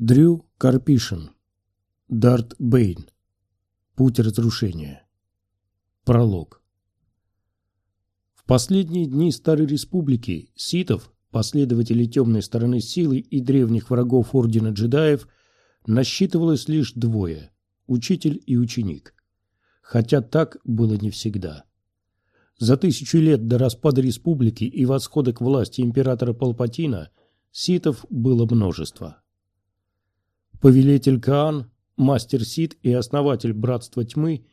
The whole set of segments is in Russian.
Дрю Карпишин. Дарт Бэйн. Путь разрушения. Пролог. В последние дни Старой Республики ситов, последователей темной стороны силы и древних врагов Ордена джедаев, насчитывалось лишь двое – учитель и ученик. Хотя так было не всегда. За тысячу лет до распада Республики и восхода к власти императора Палпатина ситов было множество – Повелитель Каан, мастер Сид и основатель Братства Тьмы,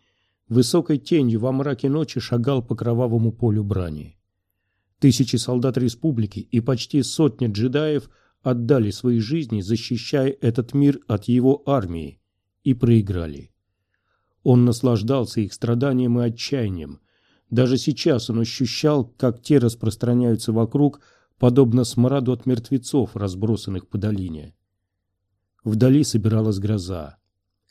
высокой тенью во мраке ночи шагал по кровавому полю брани. Тысячи солдат республики и почти сотня джедаев отдали свои жизни, защищая этот мир от его армии, и проиграли. Он наслаждался их страданием и отчаянием. Даже сейчас он ощущал, как те распространяются вокруг, подобно смраду от мертвецов, разбросанных по долине. Вдали собиралась гроза.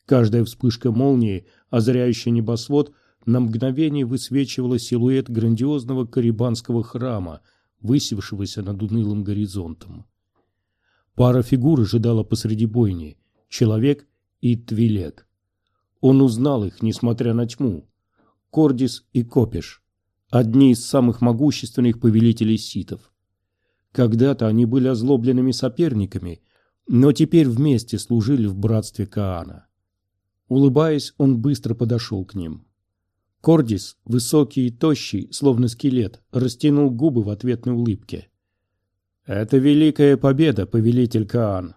Каждая вспышка молнии, озаряющая небосвод, на мгновение высвечивала силуэт грандиозного карибанского храма, высевшегося над унылым горизонтом. Пара фигур ожидала посреди бойни — человек и Твилек. Он узнал их, несмотря на тьму. Кордис и Копиш — одни из самых могущественных повелителей ситов. Когда-то они были озлобленными соперниками — но теперь вместе служили в братстве Каана. Улыбаясь, он быстро подошел к ним. Кордис, высокий и тощий, словно скелет, растянул губы в ответной улыбке. «Это великая победа, повелитель Каан.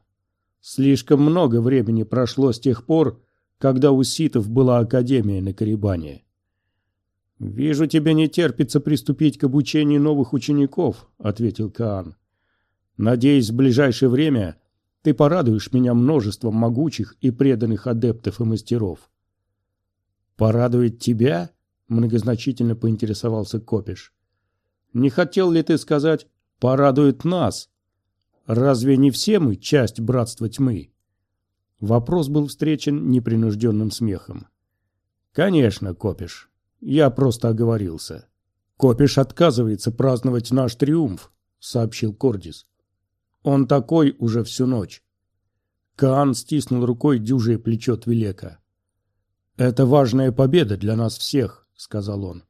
Слишком много времени прошло с тех пор, когда у ситов была академия на Карибане. «Вижу, тебе не терпится приступить к обучению новых учеников», — ответил Каан. «Надеюсь, в ближайшее время ты порадуешь меня множеством могучих и преданных адептов и мастеров. Порадует тебя? Многозначительно поинтересовался Копиш. Не хотел ли ты сказать «порадует нас»? Разве не все мы часть братства тьмы? Вопрос был встречен непринужденным смехом. Конечно, Копиш. Я просто оговорился. Копиш отказывается праздновать наш триумф, сообщил Кордис. Он такой уже всю ночь. Каан стиснул рукой дюжее плечо Твилека. «Это важная победа для нас всех», — сказал он.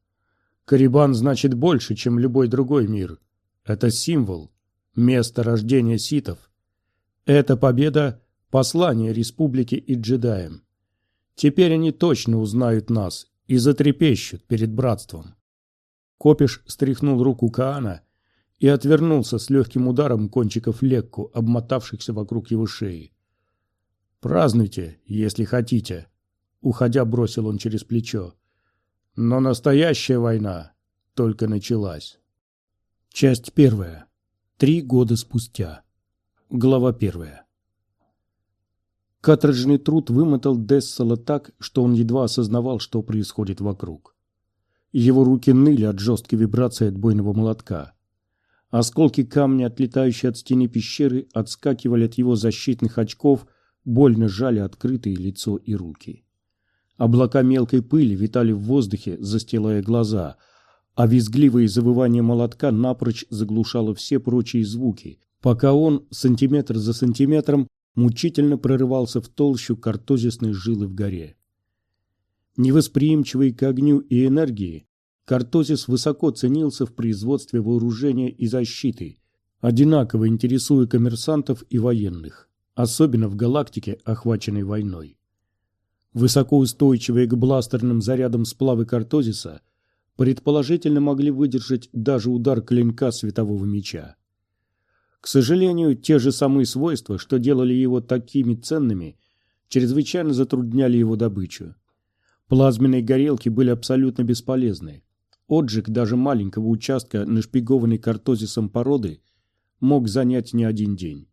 «Карибан значит больше, чем любой другой мир. Это символ, место рождения ситов. Эта победа — послание республики и джедаям. Теперь они точно узнают нас и затрепещут перед братством». Копиш стряхнул руку Каана и отвернулся с легким ударом кончиков лекку, обмотавшихся вокруг его шеи. «Празднуйте, если хотите», — уходя бросил он через плечо. «Но настоящая война только началась». Часть первая. Три года спустя. Глава первая. Каторжный труд вымотал Дессела так, что он едва осознавал, что происходит вокруг. Его руки ныли от жесткой вибрации отбойного молотка. Осколки камня, отлетающие от стены пещеры, отскакивали от его защитных очков, больно жали открытые лицо и руки. Облака мелкой пыли витали в воздухе, застилая глаза, а визгливое завывание молотка напрочь заглушало все прочие звуки, пока он, сантиметр за сантиметром, мучительно прорывался в толщу картозисной жилы в горе. Невосприимчивый к огню и энергии, Картозис высоко ценился в производстве вооружения и защиты, одинаково интересуя коммерсантов и военных, особенно в галактике, охваченной войной. Высокоустойчивые к бластерным зарядам сплавы Картозиса предположительно могли выдержать даже удар клинка светового меча. К сожалению, те же самые свойства, что делали его такими ценными, чрезвычайно затрудняли его добычу. Плазменные горелки были абсолютно бесполезны. Отжиг даже маленького участка, нашпигованной картозисом породы, мог занять не один день.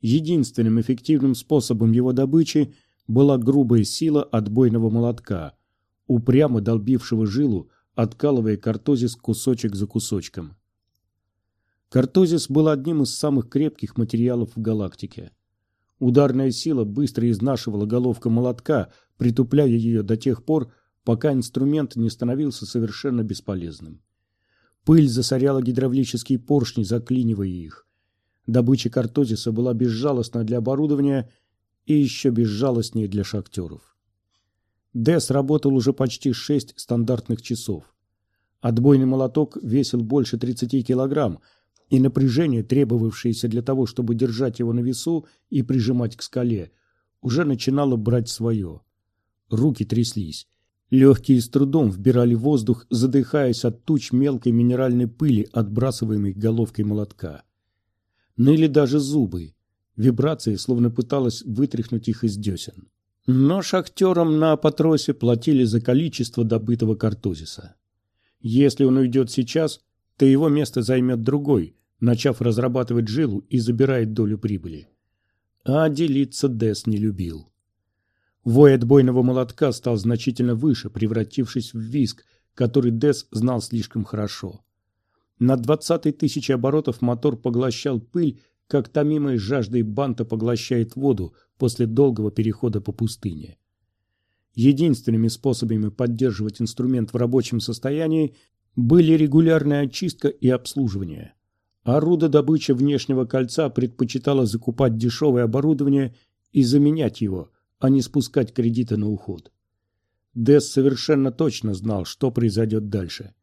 Единственным эффективным способом его добычи была грубая сила отбойного молотка, упрямо долбившего жилу, откалывая картозис кусочек за кусочком. Картозис был одним из самых крепких материалов в галактике. Ударная сила быстро изнашивала головка молотка, притупляя ее до тех пор, пока инструмент не становился совершенно бесполезным. Пыль засоряла гидравлические поршни, заклинивая их. Добыча картозиса была безжалостна для оборудования и еще безжалостнее для шахтеров. Дес работал уже почти шесть стандартных часов. Отбойный молоток весил больше 30 килограмм, и напряжение, требовавшееся для того, чтобы держать его на весу и прижимать к скале, уже начинало брать свое. Руки тряслись. Легкие с трудом вбирали воздух, задыхаясь от туч мелкой минеральной пыли, отбрасываемой головкой молотка. Ныли даже зубы. Вибрации словно пыталась вытряхнуть их из десен. Но шахтерам на Патросе платили за количество добытого картозиса. Если он уйдет сейчас, то его место займет другой, начав разрабатывать жилу и забирает долю прибыли. А делиться Дес не любил. Вой отбойного молотка стал значительно выше, превратившись в виск, который Дес знал слишком хорошо. На двадцатой тысячи оборотов мотор поглощал пыль, как томимая жаждой банта поглощает воду после долгого перехода по пустыне. Единственными способами поддерживать инструмент в рабочем состоянии были регулярная очистка и обслуживание. А добыча внешнего кольца предпочитала закупать дешевое оборудование и заменять его, а не спускать кредиты на уход. Дес совершенно точно знал, что произойдет дальше.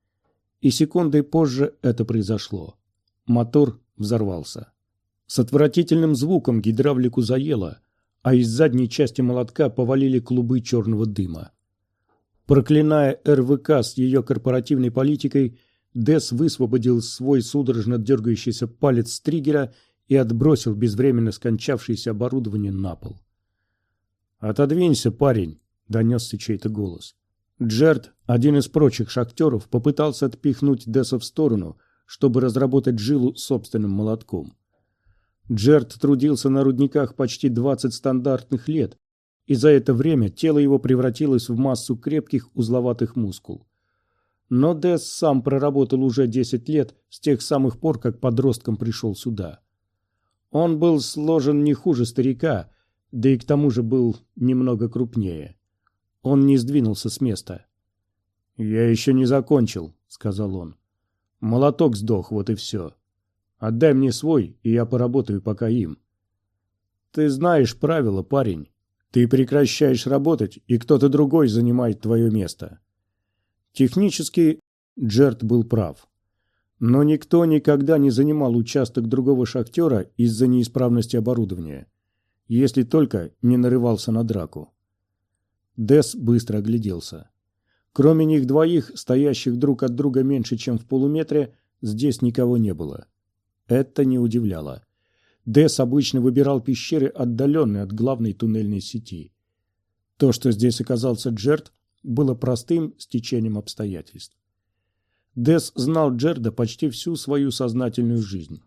И секундой позже это произошло. Мотор взорвался. С отвратительным звуком гидравлику заело, а из задней части молотка повалили клубы черного дыма. Проклиная РВК с ее корпоративной политикой, Дес высвободил свой судорожно дергающийся палец с триггера и отбросил безвременно скончавшееся оборудование на пол. «Отодвинься, парень!» – донесся чей-то голос. Джерд, один из прочих шахтеров, попытался отпихнуть Деса в сторону, чтобы разработать жилу собственным молотком. Джерд трудился на рудниках почти 20 стандартных лет, и за это время тело его превратилось в массу крепких узловатых мускул. Но Дес сам проработал уже 10 лет с тех самых пор, как подростком пришел сюда. Он был сложен не хуже старика – да и к тому же был немного крупнее. Он не сдвинулся с места. «Я еще не закончил», — сказал он. «Молоток сдох, вот и все. Отдай мне свой, и я поработаю пока им». «Ты знаешь правила, парень. Ты прекращаешь работать, и кто-то другой занимает твое место». Технически Джерт был прав. Но никто никогда не занимал участок другого шахтера из-за неисправности оборудования если только не нарывался на драку. Дес быстро огляделся. Кроме них двоих, стоящих друг от друга меньше, чем в полуметре, здесь никого не было. Это не удивляло. Дес обычно выбирал пещеры, отдаленные от главной туннельной сети. То, что здесь оказался Джерд, было простым стечением обстоятельств. Дес знал Джерда почти всю свою сознательную жизнь.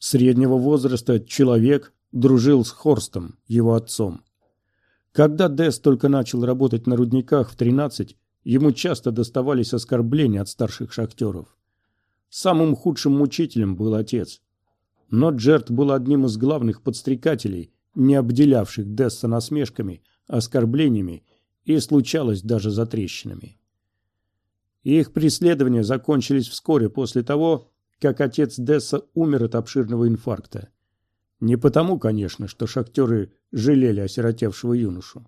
Среднего возраста человек, дружил с Хорстом, его отцом. Когда Дес только начал работать на рудниках в 13, ему часто доставались оскорбления от старших шахтеров. Самым худшим мучителем был отец. Но Джерт был одним из главных подстрекателей, не обделявших Десса насмешками, оскорблениями и, случалось, даже затрещинами. Их преследования закончились вскоре после того, как отец Десса умер от обширного инфаркта. Не потому, конечно, что шахтеры жалели осиротевшего юношу.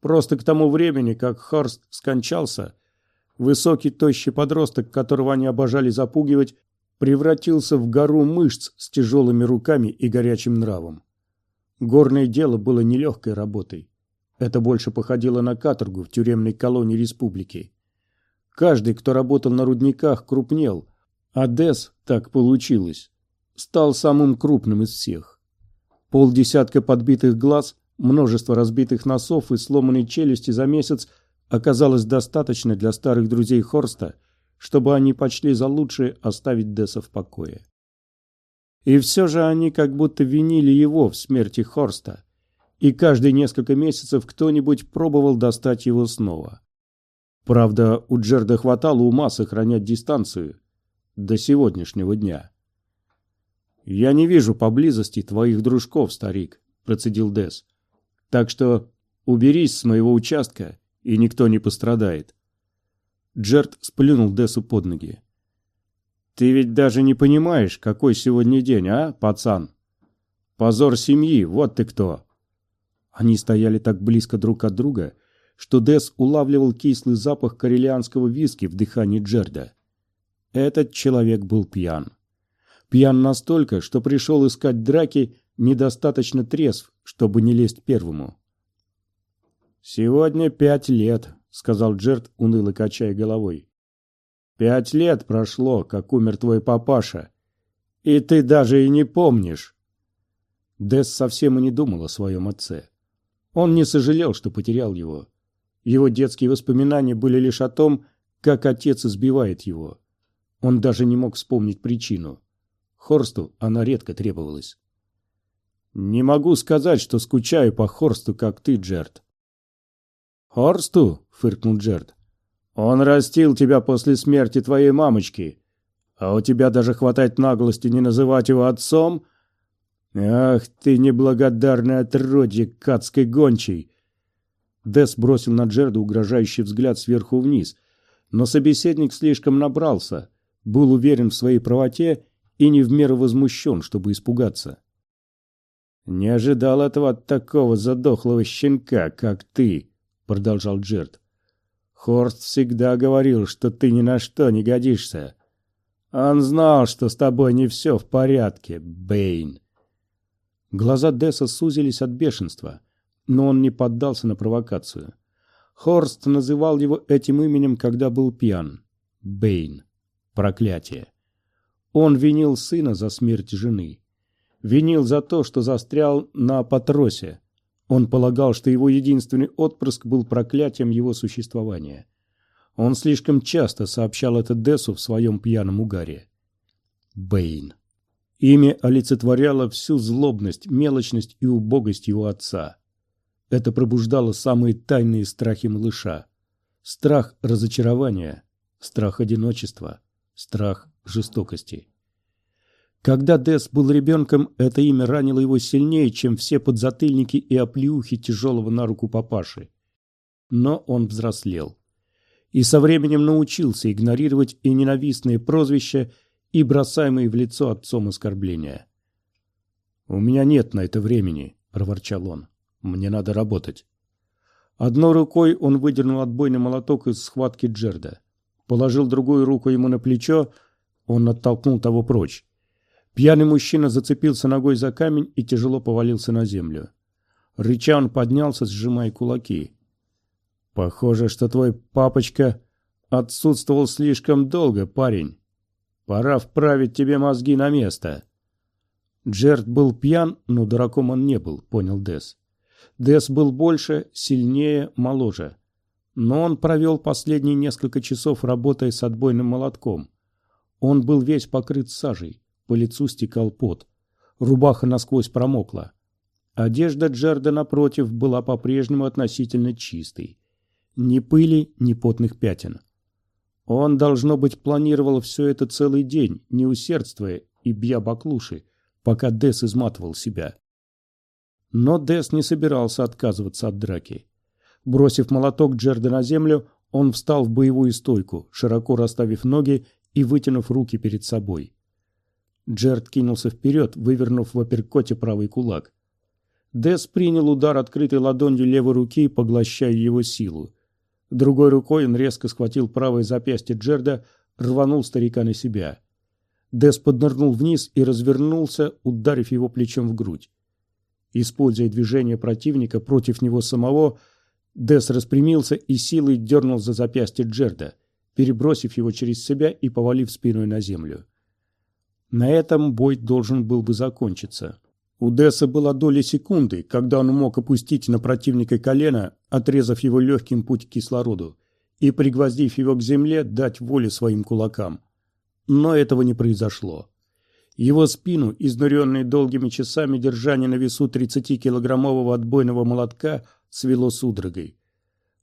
Просто к тому времени, как Хорст скончался, высокий тощий подросток, которого они обожали запугивать, превратился в гору мышц с тяжелыми руками и горячим нравом. Горное дело было нелегкой работой. Это больше походило на каторгу в тюремной колонии республики. Каждый, кто работал на рудниках, крупнел, а Дес, так получилось, стал самым крупным из всех. Полдесятка подбитых глаз, множество разбитых носов и сломанной челюсти за месяц оказалось достаточно для старых друзей Хорста, чтобы они почли за лучшее оставить Десса в покое. И все же они как будто винили его в смерти Хорста, и каждые несколько месяцев кто-нибудь пробовал достать его снова. Правда, у Джерда хватало ума сохранять дистанцию до сегодняшнего дня. «Я не вижу поблизости твоих дружков, старик», – процедил Дес. «Так что уберись с моего участка, и никто не пострадает». Джерт сплюнул Десу под ноги. «Ты ведь даже не понимаешь, какой сегодня день, а, пацан?» Позор семьи, вот ты кто!» Они стояли так близко друг от друга, что Дес улавливал кислый запах карелианского виски в дыхании Джерда. Этот человек был пьян. Пьян настолько, что пришел искать драки недостаточно трезв, чтобы не лезть первому. «Сегодня пять лет», — сказал Джерд, уныло качая головой. «Пять лет прошло, как умер твой папаша, и ты даже и не помнишь». Дес совсем и не думал о своем отце. Он не сожалел, что потерял его. Его детские воспоминания были лишь о том, как отец избивает его. Он даже не мог вспомнить причину. Хорсту она редко требовалась. «Не могу сказать, что скучаю по Хорсту, как ты, Джерд». «Хорсту?» — фыркнул Джерд. «Он растил тебя после смерти твоей мамочки, а у тебя даже хватает наглости не называть его отцом?» «Ах ты, неблагодарное отродье, кадской гончей!» Дес бросил на Джерда угрожающий взгляд сверху вниз, но собеседник слишком набрался, был уверен в своей правоте и не в меру возмущен, чтобы испугаться. «Не ожидал этого от такого задохлого щенка, как ты», — продолжал Джерд. «Хорст всегда говорил, что ты ни на что не годишься. Он знал, что с тобой не все в порядке, Бэйн». Глаза Десса сузились от бешенства, но он не поддался на провокацию. Хорст называл его этим именем, когда был пьян. Бэйн. Проклятие. Он винил сына за смерть жены. Винил за то, что застрял на Патросе. Он полагал, что его единственный отпрыск был проклятием его существования. Он слишком часто сообщал это Дессу в своем пьяном угаре. Бэйн. Имя олицетворяло всю злобность, мелочность и убогость его отца. Это пробуждало самые тайные страхи малыша. Страх разочарования, страх одиночества, страх жестокости. Когда Дес был ребенком, это имя ранило его сильнее, чем все подзатыльники и оплеухи тяжелого на руку папаши. Но он взрослел. И со временем научился игнорировать и ненавистные прозвища, и бросаемые в лицо отцом оскорбления. «У меня нет на это времени», — проворчал он. «Мне надо работать». Одной рукой он выдернул отбойный молоток из схватки Джерда. Положил другую руку ему на плечо, он оттолкнул того прочь. Пьяный мужчина зацепился ногой за камень и тяжело повалился на землю. Рыча он поднялся, сжимая кулаки. «Похоже, что твой папочка отсутствовал слишком долго, парень. Пора вправить тебе мозги на место. Джерд был пьян, но дураком он не был, понял Дес. Дес был больше, сильнее, моложе. Но он провел последние несколько часов, работая с отбойным молотком. Он был весь покрыт сажей, по лицу стекал пот. Рубаха насквозь промокла. Одежда Джерда, напротив, была по-прежнему относительно чистой. Ни пыли, ни потных пятен. Он, должно быть, планировал все это целый день, не усердствуя и бья баклуши, пока Дес изматывал себя. Но Дес не собирался отказываться от драки. Бросив молоток Джерда на землю, он встал в боевую стойку, широко расставив ноги и вытянув руки перед собой. Джерд кинулся вперед, вывернув в апперкоте правый кулак. Дес принял удар открытой ладонью левой руки, поглощая его силу. Другой рукой он резко схватил правое запястье Джерда, рванул старика на себя. Дес поднырнул вниз и развернулся, ударив его плечом в грудь. Используя движение противника против него самого, Дес распрямился и силой дернул за запястье Джерда, перебросив его через себя и повалив спиной на землю. На этом бой должен был бы закончиться. У Десса была доля секунды, когда он мог опустить на противника колено, отрезав его легким путь к кислороду, и, пригвоздив его к земле, дать волю своим кулакам. Но этого не произошло. Его спину, изнуренной долгими часами держания на весу 30-килограммового отбойного молотка, свело судорогой.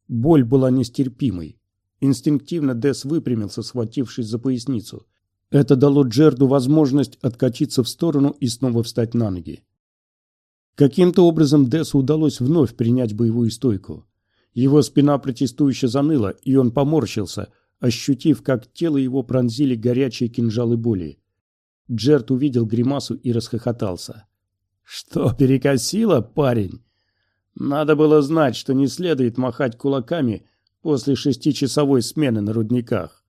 Боль была нестерпимой. Инстинктивно Десс выпрямился, схватившись за поясницу. Это дало Джерду возможность откатиться в сторону и снова встать на ноги. Каким-то образом Дессу удалось вновь принять боевую стойку. Его спина протестующе заныла, и он поморщился, ощутив, как тело его пронзили горячие кинжалы боли. Джерд увидел гримасу и расхохотался. Что, перекосило, парень? Надо было знать, что не следует махать кулаками после шестичасовой смены на рудниках.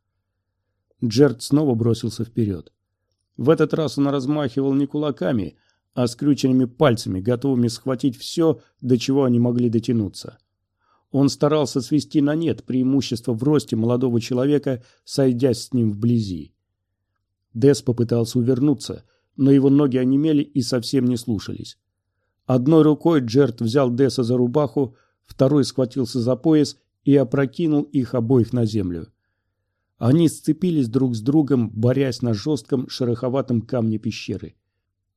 Джерд снова бросился вперед. В этот раз он размахивал не кулаками, а скрюченными пальцами, готовыми схватить все, до чего они могли дотянуться. Он старался свести на нет преимущество в росте молодого человека, сойдясь с ним вблизи. Дес попытался увернуться, но его ноги онемели и совсем не слушались. Одной рукой Джерт взял Деса за рубаху, второй схватился за пояс и опрокинул их обоих на землю. Они сцепились друг с другом, борясь на жестком шероховатом камне пещеры.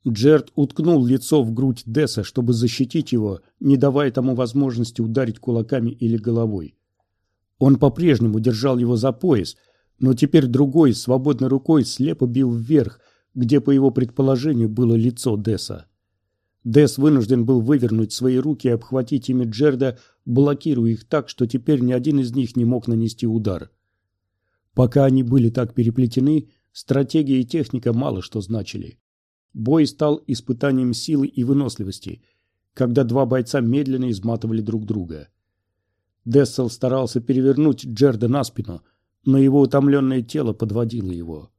Джерт уткнул лицо в грудь Десса, чтобы защитить его, не давая тому возможности ударить кулаками или головой. Он по-прежнему держал его за пояс, но теперь другой, свободной рукой, слепо бил вверх, где, по его предположению, было лицо Десса. Десс вынужден был вывернуть свои руки и обхватить ими Джерда, блокируя их так, что теперь ни один из них не мог нанести удар. Пока они были так переплетены, стратегия и техника мало что значили. Бой стал испытанием силы и выносливости, когда два бойца медленно изматывали друг друга. Дессел старался перевернуть Джерда на спину, но его утомленное тело подводило его.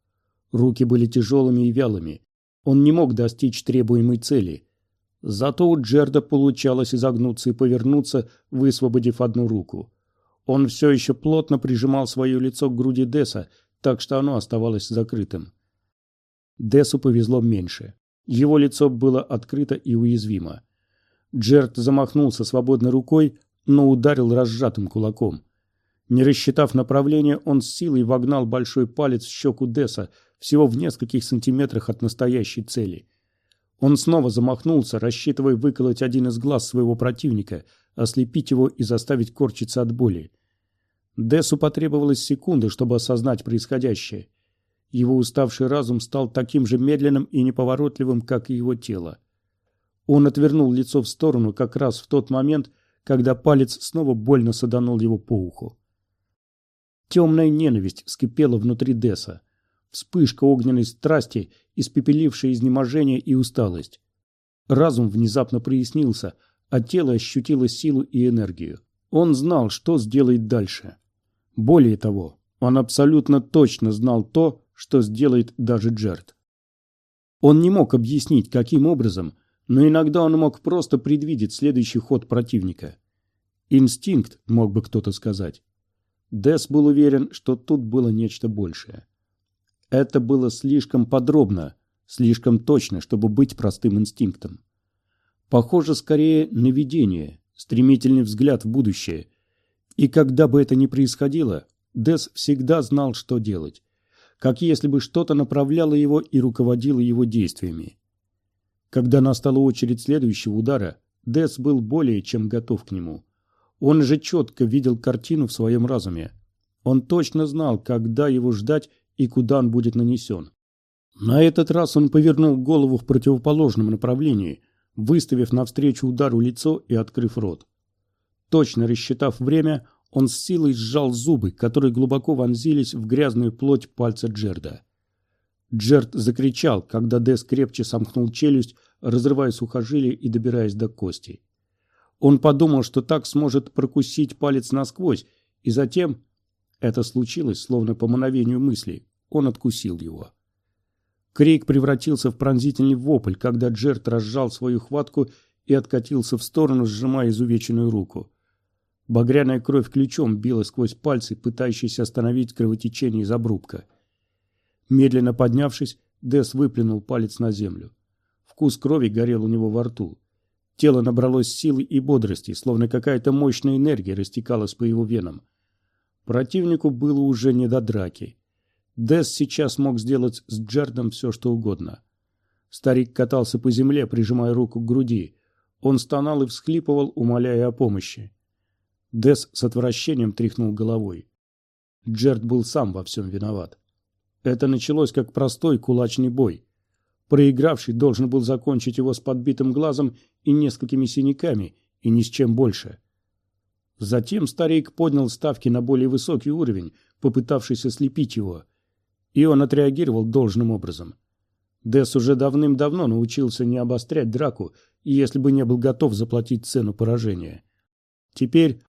Руки были тяжелыми и вялыми. Он не мог достичь требуемой цели. Зато у Джерда получалось изогнуться и повернуться, высвободив одну руку. Он все еще плотно прижимал свое лицо к груди Десса, так что оно оставалось закрытым. Десу повезло меньше. Его лицо было открыто и уязвимо. Джерт замахнулся свободной рукой, но ударил разжатым кулаком. Не рассчитав направление, он с силой вогнал большой палец в щеку Деса, всего в нескольких сантиметрах от настоящей цели. Он снова замахнулся, рассчитывая выколоть один из глаз своего противника, ослепить его и заставить корчиться от боли. Десу потребовалась секунда, чтобы осознать происходящее. Его уставший разум стал таким же медленным и неповоротливым, как и его тело. Он отвернул лицо в сторону как раз в тот момент, когда палец снова больно саданул его по уху. Темная ненависть вскипела внутри Деса. Вспышка огненной страсти, испепелившая изнеможение и усталость. Разум внезапно прояснился, а тело ощутило силу и энергию. Он знал, что сделает дальше. Более того, он абсолютно точно знал то, что сделает даже Джерт. Он не мог объяснить, каким образом, но иногда он мог просто предвидеть следующий ход противника. Инстинкт, мог бы кто-то сказать. Дес был уверен, что тут было нечто большее. Это было слишком подробно, слишком точно, чтобы быть простым инстинктом. Похоже скорее на видение, стремительный взгляд в будущее. И когда бы это ни происходило, Дес всегда знал, что делать как если бы что-то направляло его и руководило его действиями. Когда настала очередь следующего удара, Дес был более чем готов к нему. Он же четко видел картину в своем разуме. Он точно знал, когда его ждать и куда он будет нанесен. На этот раз он повернул голову в противоположном направлении, выставив навстречу удару лицо и открыв рот. Точно рассчитав время, он с силой сжал зубы, которые глубоко вонзились в грязную плоть пальца Джерда. Джерд закричал, когда Дес крепче сомкнул челюсть, разрывая сухожилие и добираясь до кости. Он подумал, что так сможет прокусить палец насквозь, и затем... Это случилось, словно по мановению мысли. Он откусил его. Крик превратился в пронзительный вопль, когда Джерд разжал свою хватку и откатился в сторону, сжимая изувеченную руку. Багряная кровь ключом била сквозь пальцы, пытающиеся остановить кровотечение из обрубка. Медленно поднявшись, Дес выплюнул палец на землю. Вкус крови горел у него во рту. Тело набралось силы и бодрости, словно какая-то мощная энергия растекалась по его венам. Противнику было уже не до драки. Дес сейчас мог сделать с Джердом все, что угодно. Старик катался по земле, прижимая руку к груди. Он стонал и всхлипывал, умоляя о помощи. Дес с отвращением тряхнул головой. Джерд был сам во всем виноват. Это началось как простой кулачный бой. Проигравший должен был закончить его с подбитым глазом и несколькими синяками, и ни с чем больше. Затем старик поднял ставки на более высокий уровень, попытавшись ослепить его, и он отреагировал должным образом. Дес уже давным-давно научился не обострять драку, если бы не был готов заплатить цену поражения. Теперь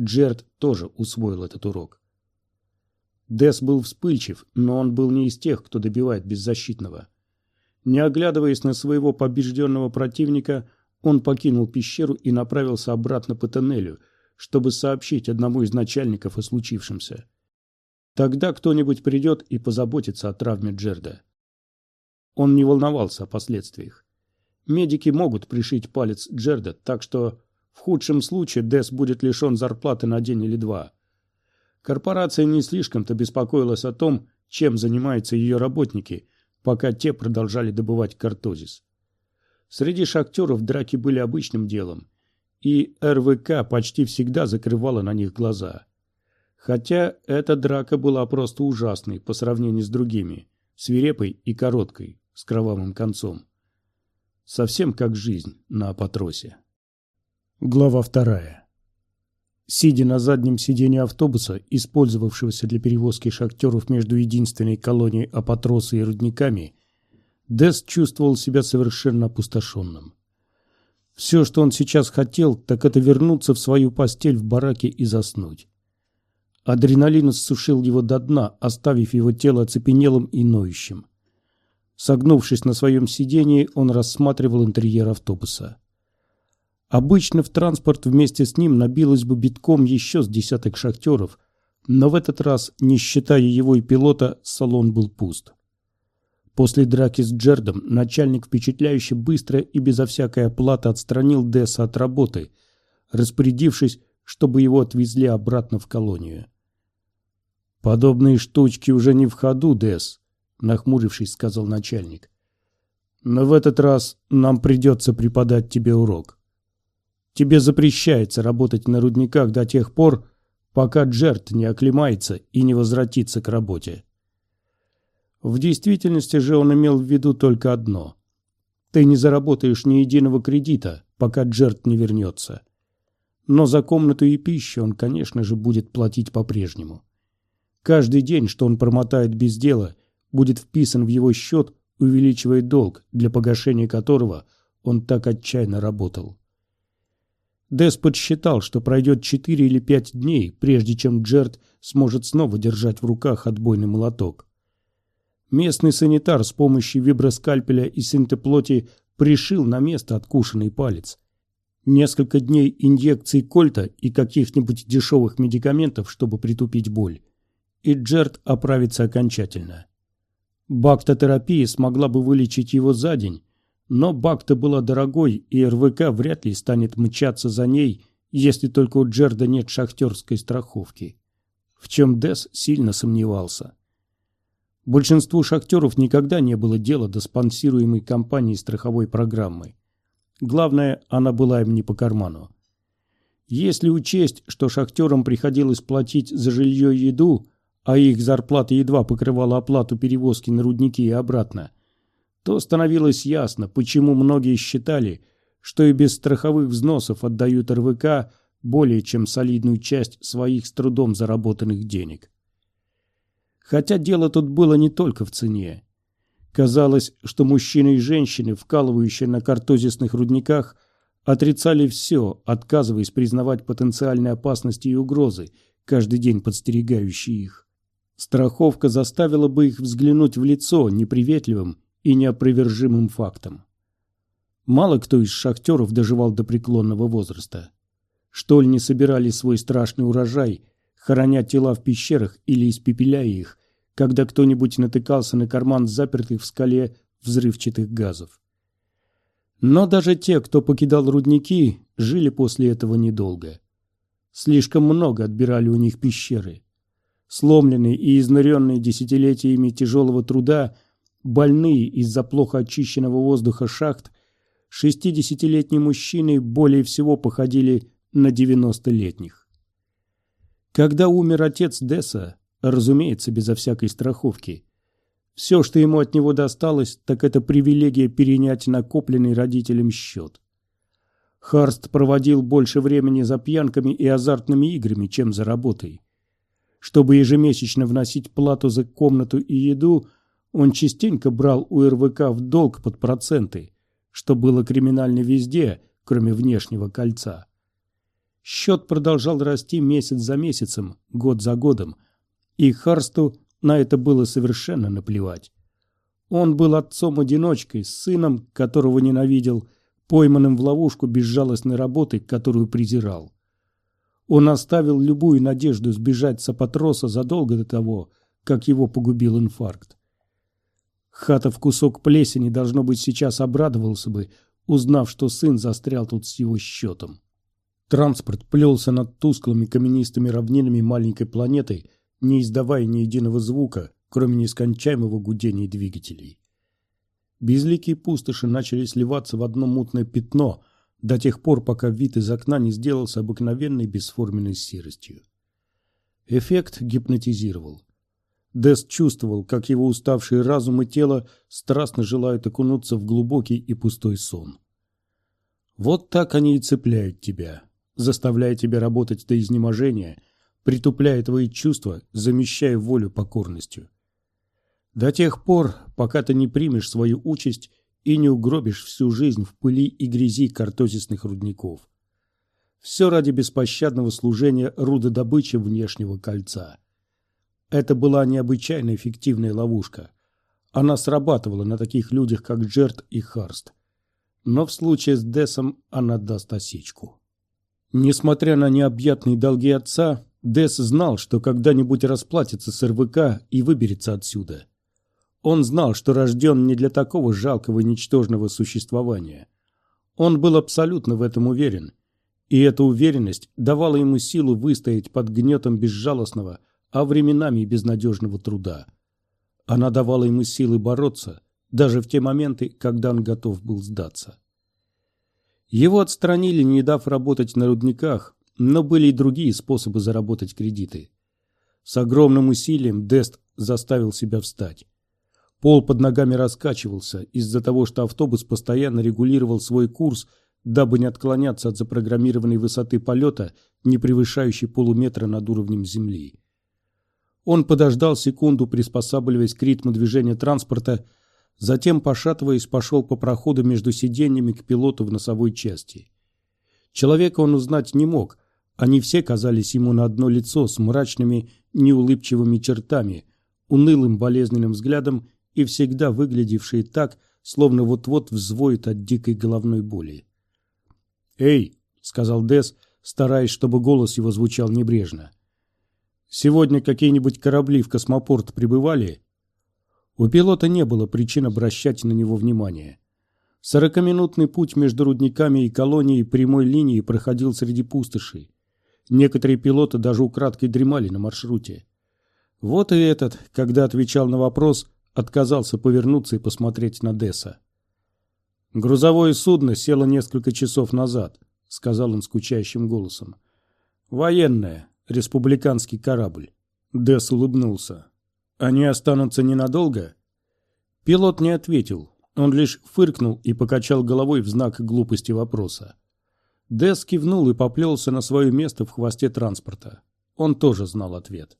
Джерд тоже усвоил этот урок. Дес был вспыльчив, но он был не из тех, кто добивает беззащитного. Не оглядываясь на своего побежденного противника, он покинул пещеру и направился обратно по тоннелю, чтобы сообщить одному из начальников о случившемся. Тогда кто-нибудь придет и позаботится о травме Джерда. Он не волновался о последствиях. Медики могут пришить палец Джерда, так что в худшем случае Дес будет лишен зарплаты на день или два. Корпорация не слишком-то беспокоилась о том, чем занимаются ее работники, пока те продолжали добывать картозис. Среди шахтеров драки были обычным делом, и РВК почти всегда закрывала на них глаза. Хотя эта драка была просто ужасной по сравнению с другими, свирепой и короткой, с кровавым концом. Совсем как жизнь на Апатросе. Глава вторая. Сидя на заднем сиденье автобуса, использовавшегося для перевозки шахтеров между единственной колонией Апатроса и рудниками, Дес чувствовал себя совершенно опустошенным. Все, что он сейчас хотел, так это вернуться в свою постель в бараке и заснуть. Адреналин иссушил его до дна, оставив его тело оцепенелым и ноющим. Согнувшись на своем сидении, он рассматривал интерьер автобуса. Обычно в транспорт вместе с ним набилось бы битком еще с десяток шахтеров, но в этот раз, не считая его и пилота, салон был пуст. После драки с Джердом начальник впечатляюще быстро и безо всякой оплаты отстранил Десса от работы, распорядившись, чтобы его отвезли обратно в колонию. «Подобные штучки уже не в ходу, Десс», — нахмурившись, сказал начальник. «Но в этот раз нам придется преподать тебе урок». Тебе запрещается работать на рудниках до тех пор, пока Джерт не оклемается и не возвратится к работе. В действительности же он имел в виду только одно. Ты не заработаешь ни единого кредита, пока Джерт не вернется. Но за комнату и пищу он, конечно же, будет платить по-прежнему. Каждый день, что он промотает без дела, будет вписан в его счет, увеличивая долг, для погашения которого он так отчаянно работал. Дес подсчитал, что пройдет четыре или пять дней, прежде чем Джерт сможет снова держать в руках отбойный молоток. Местный санитар с помощью виброскальпеля и синтеплоти пришил на место откушенный палец. Несколько дней инъекций кольта и каких-нибудь дешевых медикаментов, чтобы притупить боль. И Джерт оправится окончательно. Бактотерапия смогла бы вылечить его за день, но Бакта была дорогой, и РВК вряд ли станет мчаться за ней, если только у Джерда нет шахтерской страховки. В чем Дес сильно сомневался. Большинству шахтеров никогда не было дела до спонсируемой компанией страховой программы. Главное, она была им не по карману. Если учесть, что шахтерам приходилось платить за жилье и еду, а их зарплата едва покрывала оплату перевозки на рудники и обратно – то становилось ясно, почему многие считали, что и без страховых взносов отдают РВК более чем солидную часть своих с трудом заработанных денег. Хотя дело тут было не только в цене. Казалось, что мужчины и женщины, вкалывающие на картозисных рудниках, отрицали все, отказываясь признавать потенциальные опасности и угрозы, каждый день подстерегающие их. Страховка заставила бы их взглянуть в лицо неприветливым и неопровержимым фактом. Мало кто из шахтеров доживал до преклонного возраста. Штольни собирали свой страшный урожай, хороня тела в пещерах или испепеляя их, когда кто-нибудь натыкался на карман запертых в скале взрывчатых газов. Но даже те, кто покидал рудники, жили после этого недолго. Слишком много отбирали у них пещеры. Сломленные и изнуренные десятилетиями тяжелого труда – больные из-за плохо очищенного воздуха шахт, шестидесятилетние мужчины более всего походили на девяностолетних. Когда умер отец Десса, разумеется, безо всякой страховки, все, что ему от него досталось, так это привилегия перенять накопленный родителям счет. Харст проводил больше времени за пьянками и азартными играми, чем за работой. Чтобы ежемесячно вносить плату за комнату и еду – Он частенько брал у РВК в долг под проценты, что было криминально везде, кроме внешнего кольца. Счет продолжал расти месяц за месяцем, год за годом, и Харсту на это было совершенно наплевать. Он был отцом-одиночкой, сыном, которого ненавидел, пойманным в ловушку безжалостной работы, которую презирал. Он оставил любую надежду сбежать с Апатроса задолго до того, как его погубил инфаркт. Хата в кусок плесени, должно быть, сейчас обрадовался бы, узнав, что сын застрял тут с его счетом. Транспорт плелся над тусклыми каменистыми равнинами маленькой планеты, не издавая ни единого звука, кроме нескончаемого гудения двигателей. Безликие пустоши начали сливаться в одно мутное пятно до тех пор, пока вид из окна не сделался обыкновенной бесформенной серостью. Эффект гипнотизировал. Дест чувствовал, как его уставшие разум и тело страстно желают окунуться в глубокий и пустой сон. Вот так они и цепляют тебя, заставляя тебя работать до изнеможения, притупляя твои чувства, замещая волю покорностью. До тех пор, пока ты не примешь свою участь и не угробишь всю жизнь в пыли и грязи картозисных рудников. Все ради беспощадного служения рудодобычи внешнего кольца. Это была необычайно эффективная ловушка. Она срабатывала на таких людях, как Джерт и Харст. Но в случае с Десом она даст осечку. Несмотря на необъятные долги отца, Дес знал, что когда-нибудь расплатится с РВК и выберется отсюда. Он знал, что рожден не для такого жалкого и ничтожного существования. Он был абсолютно в этом уверен. И эта уверенность давала ему силу выстоять под гнетом безжалостного, а временами и безнадежного труда. Она давала ему силы бороться, даже в те моменты, когда он готов был сдаться. Его отстранили, не дав работать на рудниках, но были и другие способы заработать кредиты. С огромным усилием Дест заставил себя встать. Пол под ногами раскачивался из-за того, что автобус постоянно регулировал свой курс, дабы не отклоняться от запрограммированной высоты полета, не превышающей полуметра над уровнем земли. Он подождал секунду, приспосабливаясь к ритму движения транспорта, Затем, пошатываясь, пошел по проходу между сиденьями к пилоту в носовой части. Человека он узнать не мог. Они все казались ему на одно лицо с мрачными, неулыбчивыми чертами, унылым болезненным взглядом и всегда выглядевшие так, словно вот-вот взвоет от дикой головной боли. «Эй!» — сказал Дес, стараясь, чтобы голос его звучал небрежно. «Сегодня какие-нибудь корабли в космопорт прибывали?» У пилота не было причин обращать на него внимание. Сорокаминутный путь между рудниками и колонией прямой линии проходил среди пустошей. Некоторые пилоты даже украдкой дремали на маршруте. Вот и этот, когда отвечал на вопрос, отказался повернуться и посмотреть на Десса. «Грузовое судно село несколько часов назад», — сказал он скучающим голосом. «Военное, республиканский корабль». Десс улыбнулся. Они останутся ненадолго? Пилот не ответил. Он лишь фыркнул и покачал головой в знак глупости вопроса. Дес кивнул и поплелся на свое место в хвосте транспорта. Он тоже знал ответ.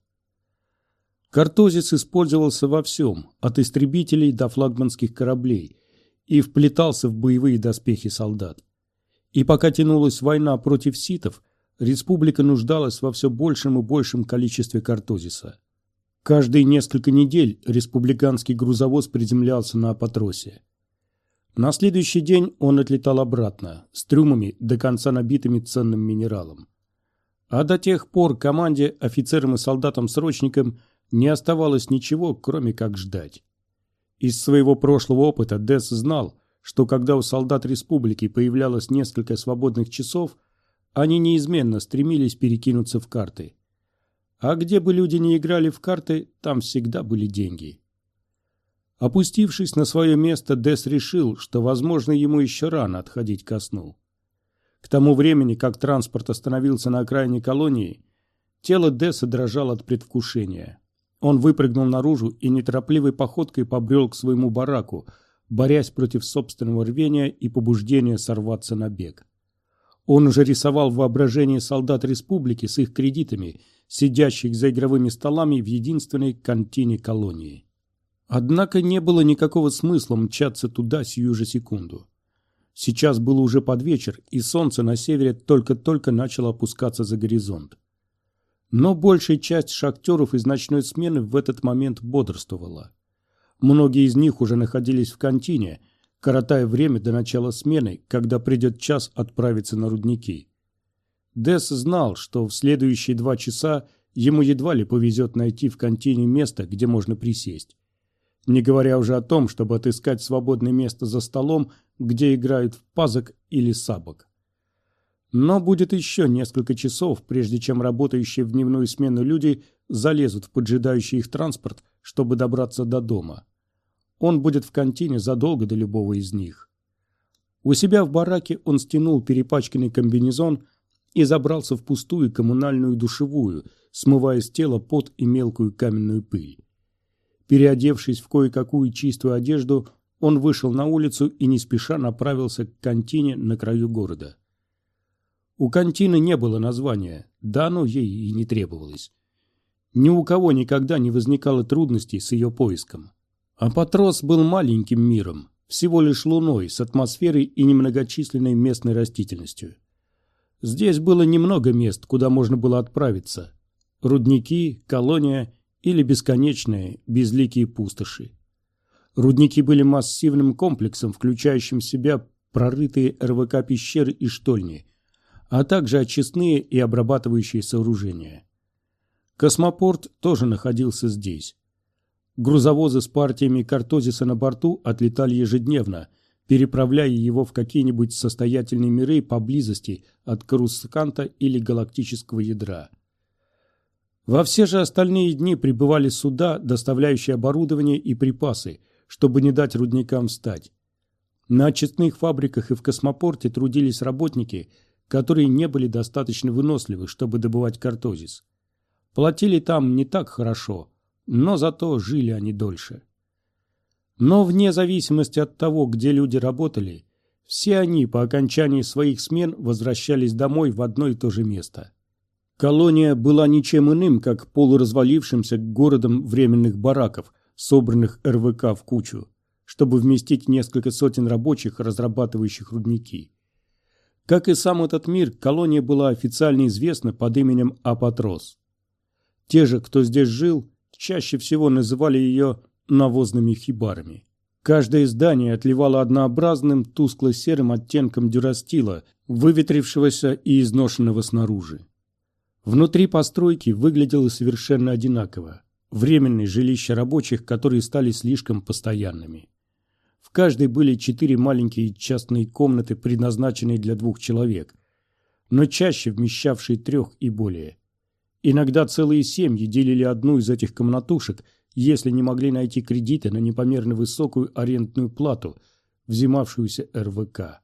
Картозис использовался во всем, от истребителей до флагманских кораблей, и вплетался в боевые доспехи солдат. И пока тянулась война против ситов, республика нуждалась во все большем и большем количестве картозиса. Каждые несколько недель республиканский грузовоз приземлялся на Апатросе. На следующий день он отлетал обратно, с трюмами до конца набитыми ценным минералом. А до тех пор команде, офицерам и солдатам-срочникам не оставалось ничего, кроме как ждать. Из своего прошлого опыта Десс знал, что когда у солдат республики появлялось несколько свободных часов, они неизменно стремились перекинуться в карты – а где бы люди не играли в карты, там всегда были деньги. Опустившись на свое место, Дес решил, что, возможно, ему еще рано отходить ко сну. К тому времени, как транспорт остановился на окраине колонии, тело Деса дрожало от предвкушения. Он выпрыгнул наружу и неторопливой походкой побрел к своему бараку, борясь против собственного рвения и побуждения сорваться на бег. Он уже рисовал воображение солдат республики с их кредитами – сидящих за игровыми столами в единственной контине колонии. Однако не было никакого смысла мчаться туда сию же секунду. Сейчас было уже под вечер, и солнце на севере только-только начало опускаться за горизонт. Но большая часть шахтеров из ночной смены в этот момент бодрствовала. Многие из них уже находились в контине, коротая время до начала смены, когда придет час отправиться на рудники. Десс знал, что в следующие два часа ему едва ли повезет найти в контине место, где можно присесть. Не говоря уже о том, чтобы отыскать свободное место за столом, где играют в пазок или сабок. Но будет еще несколько часов, прежде чем работающие в дневную смену люди залезут в поджидающий их транспорт, чтобы добраться до дома. Он будет в контине задолго до любого из них. У себя в бараке он стянул перепачканный комбинезон и забрался в пустую коммунальную душевую, смывая с тела пот и мелкую каменную пыль. Переодевшись в кое-какую чистую одежду, он вышел на улицу и не спеша направился к контине на краю города. У контины не было названия, да оно ей и не требовалось. Ни у кого никогда не возникало трудностей с ее поиском. Апатрос был маленьким миром, всего лишь луной с атмосферой и немногочисленной местной растительностью. Здесь было немного мест, куда можно было отправиться. Рудники, колония или бесконечные, безликие пустоши. Рудники были массивным комплексом, включающим в себя прорытые РВК-пещеры и штольни, а также очистные и обрабатывающие сооружения. Космопорт тоже находился здесь. Грузовозы с партиями картозиса на борту отлетали ежедневно, переправляя его в какие-нибудь состоятельные миры поблизости от Карусканта или галактического ядра – во все же остальные дни прибывали суда, доставляющие оборудование и припасы, чтобы не дать рудникам встать. На очистных фабриках и в космопорте трудились работники, которые не были достаточно выносливы, чтобы добывать картозис. Платили там не так хорошо, но зато жили они дольше. Но вне зависимости от того, где люди работали, все они по окончании своих смен возвращались домой в одно и то же место – Колония была ничем иным, как полуразвалившимся городом временных бараков, собранных РВК в кучу, чтобы вместить несколько сотен рабочих, разрабатывающих рудники. Как и сам этот мир, колония была официально известна под именем Апатрос. Те же, кто здесь жил, чаще всего называли ее навозными хибарами. Каждое здание отливало однообразным тускло-серым оттенком дюрастила, выветрившегося и изношенного снаружи. Внутри постройки выглядело совершенно одинаково. Временные жилища рабочих, которые стали слишком постоянными. В каждой были четыре маленькие частные комнаты, предназначенные для двух человек, но чаще вмещавшие трех и более. Иногда целые семьи делили одну из этих комнатушек, если не могли найти кредиты на непомерно высокую арендную плату, взимавшуюся РВК.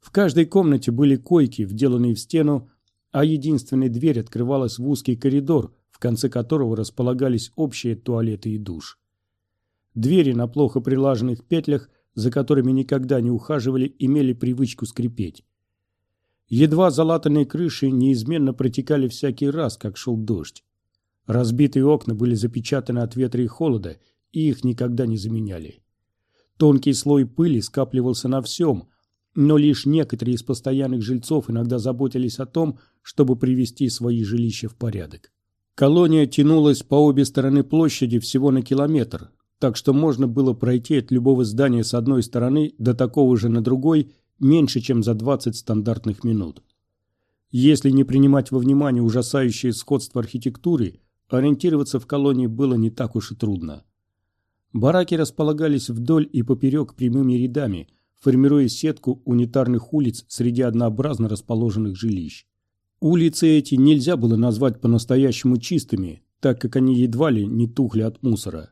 В каждой комнате были койки, вделанные в стену, а единственная дверь открывалась в узкий коридор, в конце которого располагались общие туалеты и душ. Двери на плохо прилаженных петлях, за которыми никогда не ухаживали, имели привычку скрипеть. Едва залатанные крыши неизменно протекали всякий раз, как шел дождь. Разбитые окна были запечатаны от ветра и холода, и их никогда не заменяли. Тонкий слой пыли скапливался на всем, но лишь некоторые из постоянных жильцов иногда заботились о том, чтобы привести свои жилища в порядок. Колония тянулась по обе стороны площади всего на километр, так что можно было пройти от любого здания с одной стороны до такого же на другой меньше, чем за 20 стандартных минут. Если не принимать во внимание ужасающее сходство архитектуры, ориентироваться в колонии было не так уж и трудно. Бараки располагались вдоль и поперек прямыми рядами – формируя сетку унитарных улиц среди однообразно расположенных жилищ. Улицы эти нельзя было назвать по-настоящему чистыми, так как они едва ли не тухли от мусора.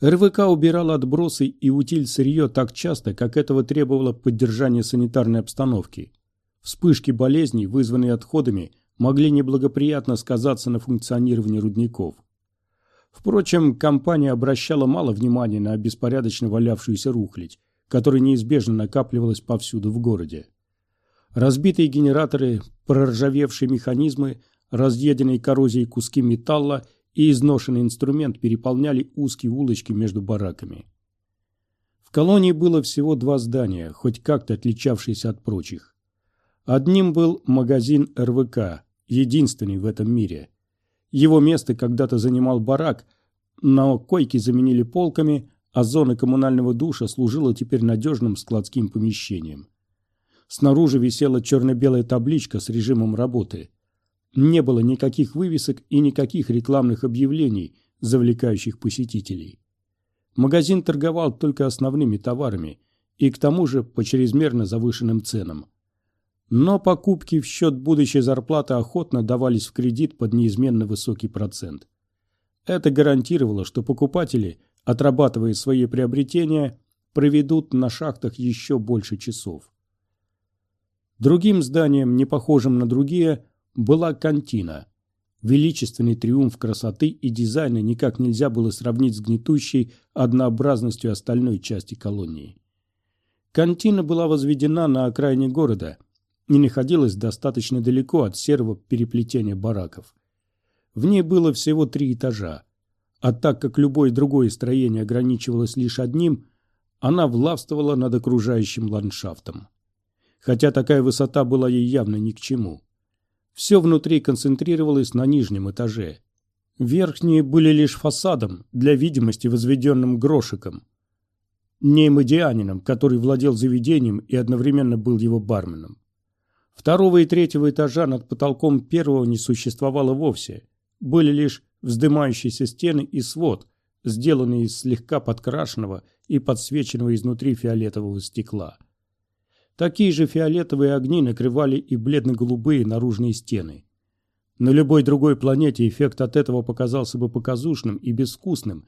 РВК убирала отбросы и утиль сырье так часто, как этого требовало поддержание санитарной обстановки. Вспышки болезней, вызванные отходами, могли неблагоприятно сказаться на функционировании рудников. Впрочем, компания обращала мало внимания на беспорядочно валявшуюся рухлядь, которая неизбежно накапливалась повсюду в городе. Разбитые генераторы, проржавевшие механизмы, разъеденные коррозией куски металла и изношенный инструмент переполняли узкие улочки между бараками. В колонии было всего два здания, хоть как-то отличавшиеся от прочих. Одним был магазин РВК, единственный в этом мире. Его место когда-то занимал барак, но койки заменили полками, а зона коммунального душа служила теперь надежным складским помещением. Снаружи висела черно-белая табличка с режимом работы. Не было никаких вывесок и никаких рекламных объявлений, завлекающих посетителей. Магазин торговал только основными товарами и к тому же по чрезмерно завышенным ценам. Но покупки в счет будущей зарплаты охотно давались в кредит под неизменно высокий процент. Это гарантировало, что покупатели, отрабатывая свои приобретения, проведут на шахтах еще больше часов. Другим зданием, не похожим на другие, была кантина. Величественный триумф красоты и дизайна никак нельзя было сравнить с гнетущей однообразностью остальной части колонии. Кантина была возведена на окраине города и находилась достаточно далеко от серого переплетения бараков. В ней было всего три этажа, а так как любое другое строение ограничивалось лишь одним, она властвовала над окружающим ландшафтом хотя такая высота была ей явно ни к чему. Все внутри концентрировалось на нижнем этаже. Верхние были лишь фасадом, для видимости возведенным грошиком. Неймодианином, который владел заведением и одновременно был его барменом. Второго и третьего этажа над потолком первого не существовало вовсе. Были лишь вздымающиеся стены и свод, сделанные из слегка подкрашенного и подсвеченного изнутри фиолетового стекла. Такие же фиолетовые огни накрывали и бледно-голубые наружные стены. На любой другой планете эффект от этого показался бы показушным и безвкусным,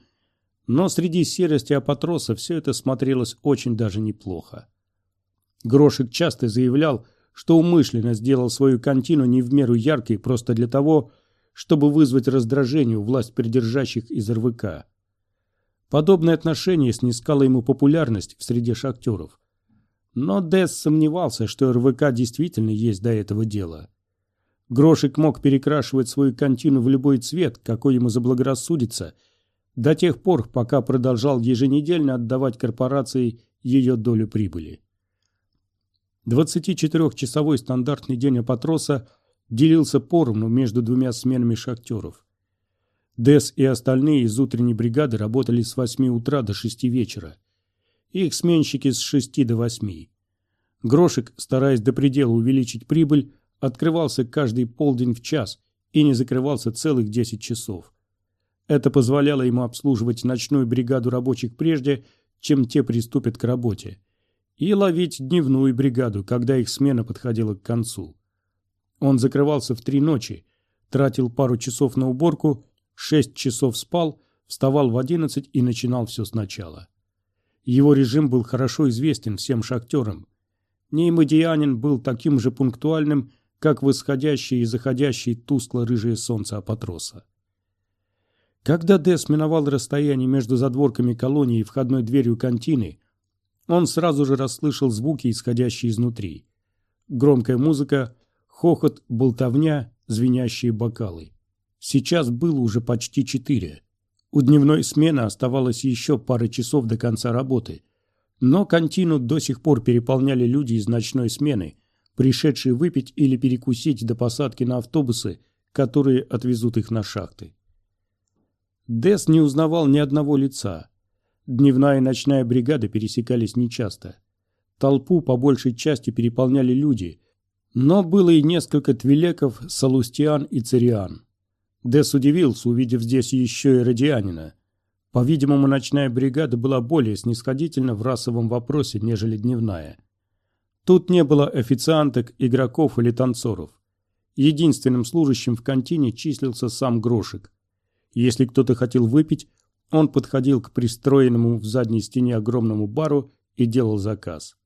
но среди серости апотроса все это смотрелось очень даже неплохо. Грошек часто заявлял, что умышленно сделал свою контину не в меру яркой просто для того, чтобы вызвать раздражение у власть придержащих из РВК. Подобное отношение снискало ему популярность в среде шахтеров – но Десс сомневался, что РВК действительно есть до этого дела. Грошик мог перекрашивать свою контину в любой цвет, какой ему заблагорассудится, до тех пор, пока продолжал еженедельно отдавать корпорации ее долю прибыли. 24-часовой стандартный день Апатроса делился поровну между двумя сменами шахтеров. Дес и остальные из утренней бригады работали с 8 утра до 6 вечера. Их сменщики с 6 до 8. Грошек, стараясь до предела увеличить прибыль, открывался каждый полдень в час и не закрывался целых 10 часов. Это позволяло ему обслуживать ночную бригаду рабочих прежде, чем те приступят к работе, и ловить дневную бригаду, когда их смена подходила к концу. Он закрывался в три ночи, тратил пару часов на уборку, шесть часов спал, вставал в одиннадцать и начинал все сначала. Его режим был хорошо известен всем шахтерам. Неймодианин был таким же пунктуальным, как восходящее и заходящее тускло-рыжее солнце Апатроса. Когда Дес миновал расстояние между задворками колонии и входной дверью контины, он сразу же расслышал звуки, исходящие изнутри. Громкая музыка, хохот, болтовня, звенящие бокалы. Сейчас было уже почти четыре. У дневной смены оставалось еще пара часов до конца работы. Но контину до сих пор переполняли люди из ночной смены, пришедшие выпить или перекусить до посадки на автобусы, которые отвезут их на шахты. Дес не узнавал ни одного лица. Дневная и ночная бригады пересекались нечасто. Толпу по большей части переполняли люди, но было и несколько твилеков, салустиан и цириан. Дес удивился, увидев здесь еще и радианина. По-видимому, ночная бригада была более снисходительна в расовом вопросе, нежели дневная. Тут не было официанток, игроков или танцоров. Единственным служащим в контине числился сам Грошек. Если кто-то хотел выпить, он подходил к пристроенному в задней стене огромному бару и делал заказ.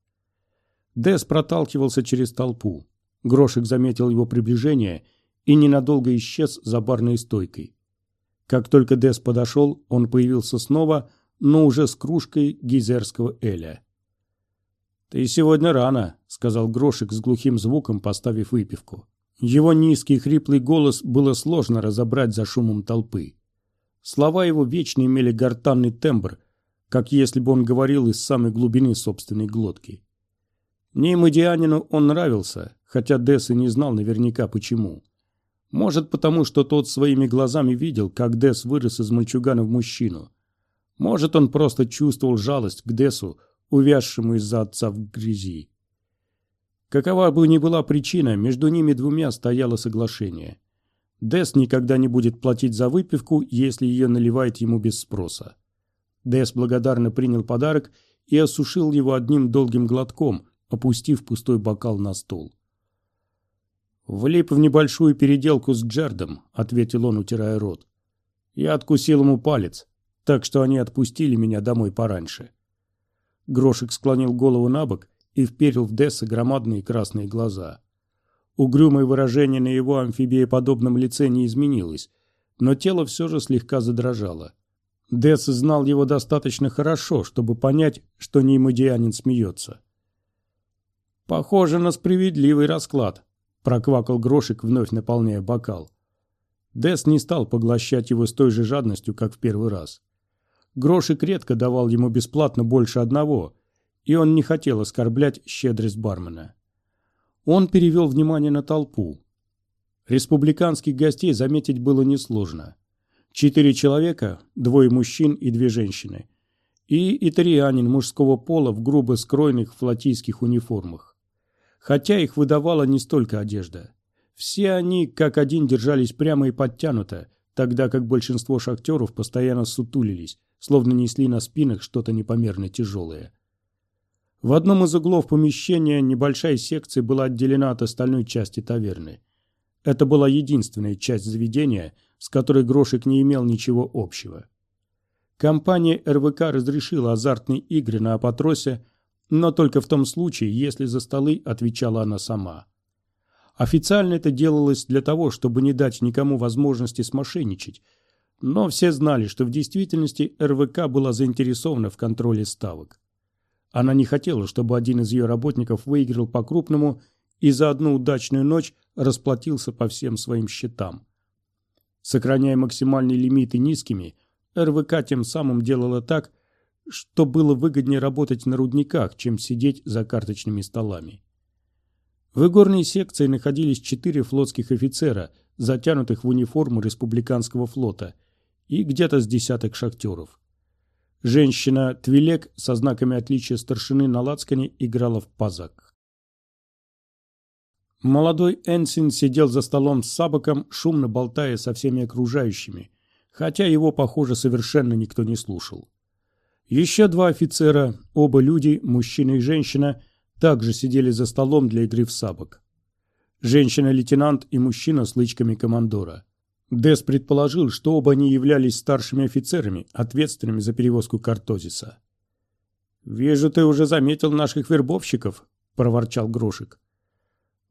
Дес проталкивался через толпу. Грошек заметил его приближение – и ненадолго исчез за барной стойкой. Как только Дес подошел, он появился снова, но уже с кружкой гейзерского эля. «Ты сегодня рано», — сказал Грошек с глухим звуком, поставив выпивку. Его низкий хриплый голос было сложно разобрать за шумом толпы. Слова его вечно имели гортанный тембр, как если бы он говорил из самой глубины собственной глотки. Неймодианину он нравился, хотя Десс и не знал наверняка почему. Может, потому что тот своими глазами видел, как Десс вырос из мальчугана в мужчину. Может, он просто чувствовал жалость к Дессу, увязшему из-за отца в грязи. Какова бы ни была причина, между ними двумя стояло соглашение. Десс никогда не будет платить за выпивку, если ее наливает ему без спроса. Десс благодарно принял подарок и осушил его одним долгим глотком, опустив пустой бокал на стол. «Влип в небольшую переделку с Джердом», — ответил он, утирая рот. «Я откусил ему палец, так что они отпустили меня домой пораньше». Грошек склонил голову на бок и вперил в Десса громадные красные глаза. Угрюмое выражение на его амфибиеподобном лице не изменилось, но тело все же слегка задрожало. Десс знал его достаточно хорошо, чтобы понять, что неймодианин смеется. «Похоже на справедливый расклад», — проквакал Грошек, вновь наполняя бокал. Десс не стал поглощать его с той же жадностью, как в первый раз. Грошек редко давал ему бесплатно больше одного, и он не хотел оскорблять щедрость бармена. Он перевел внимание на толпу. Республиканских гостей заметить было несложно. Четыре человека, двое мужчин и две женщины. И итарианин мужского пола в грубо скроенных флотийских униформах хотя их выдавала не столько одежда. Все они как один держались прямо и подтянуто, тогда как большинство шахтеров постоянно сутулились, словно несли на спинах что-то непомерно тяжелое. В одном из углов помещения небольшая секция была отделена от остальной части таверны. Это была единственная часть заведения, с которой Грошек не имел ничего общего. Компания РВК разрешила азартные игры на Апатросе, но только в том случае, если за столы отвечала она сама. Официально это делалось для того, чтобы не дать никому возможности смошенничать, но все знали, что в действительности РВК была заинтересована в контроле ставок. Она не хотела, чтобы один из ее работников выиграл по-крупному и за одну удачную ночь расплатился по всем своим счетам. Сохраняя максимальные лимиты низкими, РВК тем самым делала так, что было выгоднее работать на рудниках, чем сидеть за карточными столами. В игорной секции находились четыре флотских офицера, затянутых в униформу республиканского флота, и где-то с десяток шахтеров. Женщина Твилек со знаками отличия старшины на лацкане играла в пазак. Молодой Энсин сидел за столом с сабаком, шумно болтая со всеми окружающими, хотя его, похоже, совершенно никто не слушал. Еще два офицера, оба люди, мужчина и женщина, также сидели за столом для игры в сабок. Женщина-лейтенант и мужчина с лычками командора. Дес предположил, что оба они являлись старшими офицерами, ответственными за перевозку картозиса. «Вижу, ты уже заметил наших вербовщиков», – проворчал Грошек.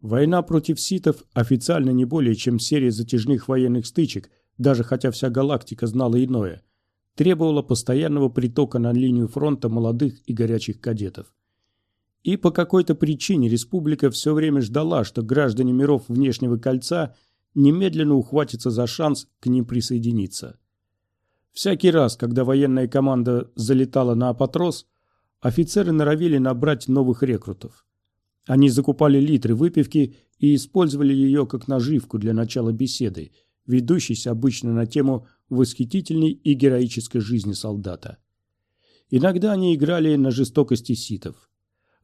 Война против ситов официально не более чем серия затяжных военных стычек, даже хотя вся галактика знала иное требовала постоянного притока на линию фронта молодых и горячих кадетов. И по какой-то причине республика все время ждала, что граждане миров внешнего кольца немедленно ухватятся за шанс к ним присоединиться. Всякий раз, когда военная команда залетала на Апатрос, офицеры норовили набрать новых рекрутов. Они закупали литры выпивки и использовали ее как наживку для начала беседы, ведущейся обычно на тему восхитительной и героической жизни солдата. Иногда они играли на жестокости ситов.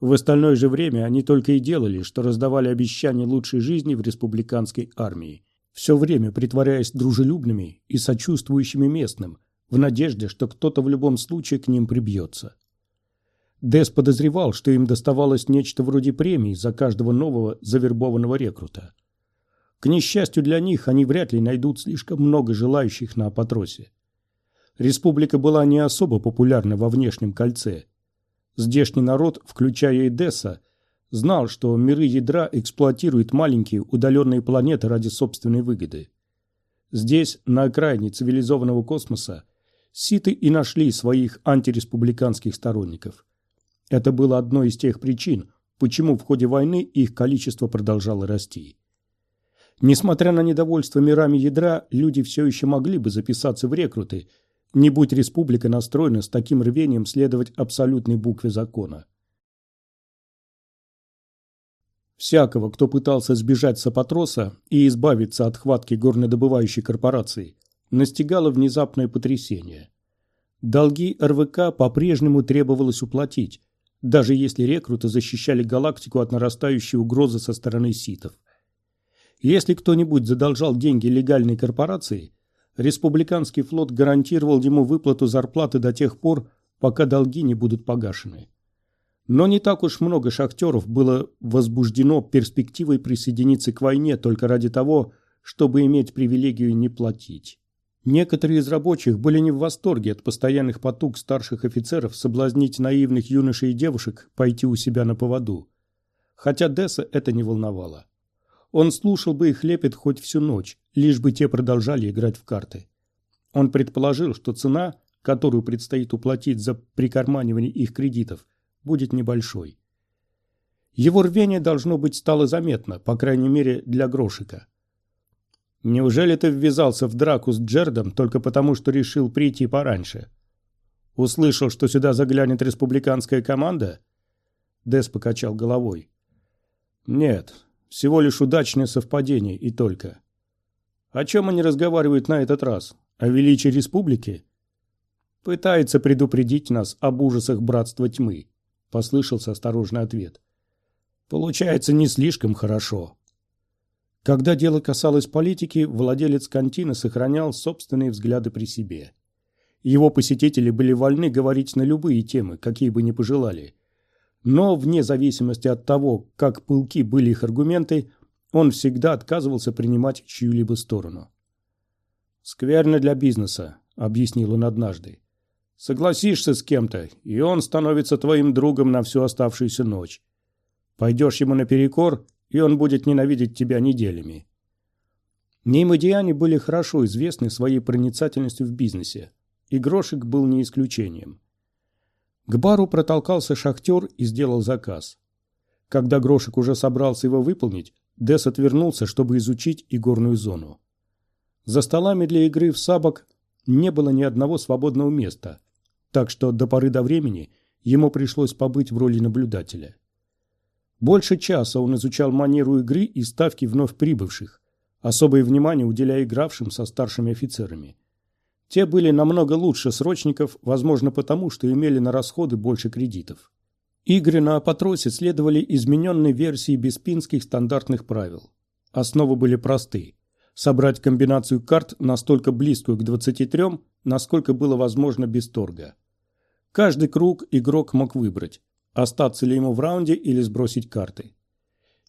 В остальное же время они только и делали, что раздавали обещания лучшей жизни в республиканской армии, все время притворяясь дружелюбными и сочувствующими местным, в надежде, что кто-то в любом случае к ним прибьется. Дес подозревал, что им доставалось нечто вроде премии за каждого нового завербованного рекрута. К несчастью для них, они вряд ли найдут слишком много желающих на Апатросе. Республика была не особо популярна во внешнем кольце. Здешний народ, включая Эдесса, знал, что миры ядра эксплуатируют маленькие удаленные планеты ради собственной выгоды. Здесь, на окраине цивилизованного космоса, ситы и нашли своих антиреспубликанских сторонников. Это было одной из тех причин, почему в ходе войны их количество продолжало расти. Несмотря на недовольство мирами ядра, люди все еще могли бы записаться в рекруты, не будь республика настроена с таким рвением следовать абсолютной букве закона. Всякого, кто пытался сбежать с Апатроса и избавиться от хватки горнодобывающей корпорации, настигало внезапное потрясение. Долги РВК по-прежнему требовалось уплатить, даже если рекруты защищали галактику от нарастающей угрозы со стороны ситов. Если кто-нибудь задолжал деньги легальной корпорации, республиканский флот гарантировал ему выплату зарплаты до тех пор, пока долги не будут погашены. Но не так уж много шахтеров было возбуждено перспективой присоединиться к войне только ради того, чтобы иметь привилегию не платить. Некоторые из рабочих были не в восторге от постоянных потуг старших офицеров соблазнить наивных юношей и девушек пойти у себя на поводу. Хотя Десса это не волновало. Он слушал бы их лепет хоть всю ночь, лишь бы те продолжали играть в карты. Он предположил, что цена, которую предстоит уплатить за прикарманивание их кредитов, будет небольшой. Его рвение, должно быть, стало заметно, по крайней мере, для Грошика. «Неужели ты ввязался в драку с Джердом только потому, что решил прийти пораньше? Услышал, что сюда заглянет республиканская команда?» Дес покачал головой. «Нет, всего лишь удачное совпадение и только. О чем они разговаривают на этот раз? О величии республики?» «Пытается предупредить нас об ужасах братства тьмы», послышался осторожный ответ. Получается не слишком хорошо. Когда дело касалось политики, владелец кантина сохранял собственные взгляды при себе. Его посетители были вольны говорить на любые темы, какие бы ни пожелали. Но вне зависимости от того, как пылки были их аргументы, он всегда отказывался принимать чью-либо сторону. «Скверно для бизнеса», — объяснил он однажды. Согласишься с кем-то, и он становится твоим другом на всю оставшуюся ночь. Пойдешь ему наперекор, и он будет ненавидеть тебя неделями. Ним и Диане были хорошо известны своей проницательностью в бизнесе, и Грошик был не исключением. К бару протолкался шахтер и сделал заказ. Когда Грошик уже собрался его выполнить, Дес отвернулся, чтобы изучить игорную зону. За столами для игры в сабок не было ни одного свободного места, так что до поры до времени ему пришлось побыть в роли наблюдателя. Больше часа он изучал манеру игры и ставки вновь прибывших, особое внимание уделяя игравшим со старшими офицерами. Те были намного лучше срочников, возможно потому, что имели на расходы больше кредитов. Игры на Апатросе следовали измененной версии беспинских стандартных правил. Основы были просты. Собрать комбинацию карт настолько близкую к 23, насколько было возможно без торга. Каждый круг игрок мог выбрать, остаться ли ему в раунде или сбросить карты.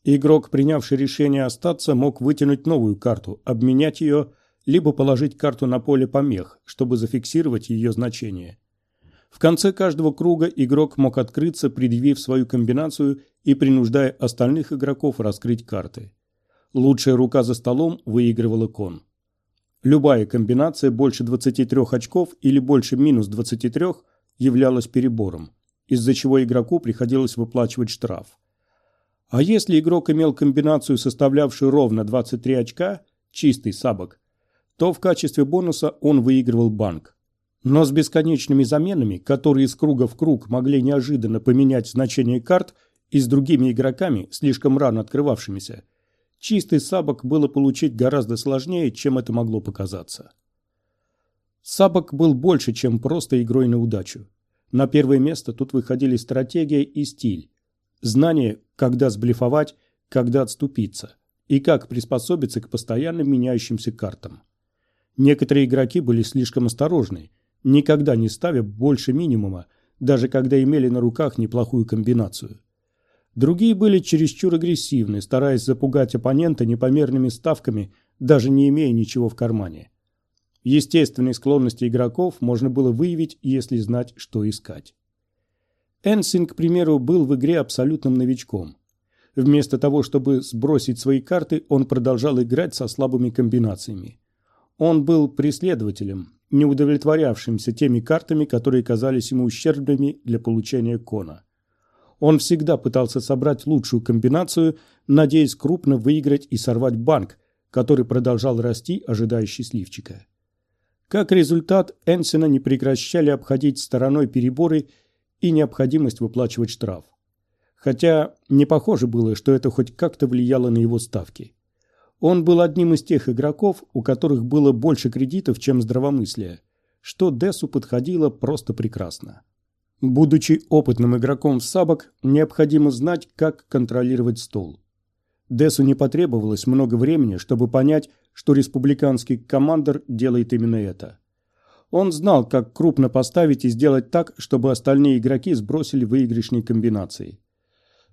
Игрок, принявший решение остаться, мог вытянуть новую карту, обменять ее, либо положить карту на поле помех, чтобы зафиксировать ее значение. В конце каждого круга игрок мог открыться, предъявив свою комбинацию и принуждая остальных игроков раскрыть карты. Лучшая рука за столом выигрывала кон. Любая комбинация больше 23 очков или больше минус 23 – являлось перебором, из-за чего игроку приходилось выплачивать штраф. А если игрок имел комбинацию, составлявшую ровно 23 очка, чистый сабок, то в качестве бонуса он выигрывал банк. Но с бесконечными заменами, которые из круга в круг могли неожиданно поменять значение карт и с другими игроками, слишком рано открывавшимися, чистый сабок было получить гораздо сложнее, чем это могло показаться. Сабок был больше, чем просто игрой на удачу. На первое место тут выходили стратегия и стиль. Знание, когда сблефовать, когда отступиться. И как приспособиться к постоянно меняющимся картам. Некоторые игроки были слишком осторожны, никогда не ставя больше минимума, даже когда имели на руках неплохую комбинацию. Другие были чересчур агрессивны, стараясь запугать оппонента непомерными ставками, даже не имея ничего в кармане. Естественные склонности игроков можно было выявить, если знать, что искать. Энсин, к примеру, был в игре абсолютным новичком. Вместо того, чтобы сбросить свои карты, он продолжал играть со слабыми комбинациями. Он был преследователем, не удовлетворявшимся теми картами, которые казались ему ущербными для получения кона. Он всегда пытался собрать лучшую комбинацию, надеясь крупно выиграть и сорвать банк, который продолжал расти, ожидая счастливчика. Как результат, Энсена не прекращали обходить стороной переборы и необходимость выплачивать штраф. Хотя не похоже было, что это хоть как-то влияло на его ставки. Он был одним из тех игроков, у которых было больше кредитов, чем здравомыслия, что Десу подходило просто прекрасно. Будучи опытным игроком в сабок, необходимо знать, как контролировать стол. Десу не потребовалось много времени, чтобы понять, что республиканский командор делает именно это. Он знал, как крупно поставить и сделать так, чтобы остальные игроки сбросили выигрышные комбинации.